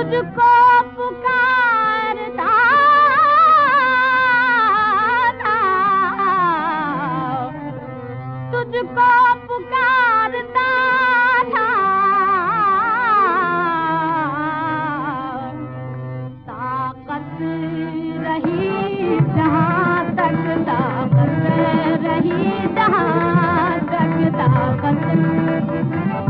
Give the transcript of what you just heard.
तुझको पुकारता था। तुझको पुकारता था। ताकत रही जहाँ तक, ताकत रही जहाँ तक, ताकत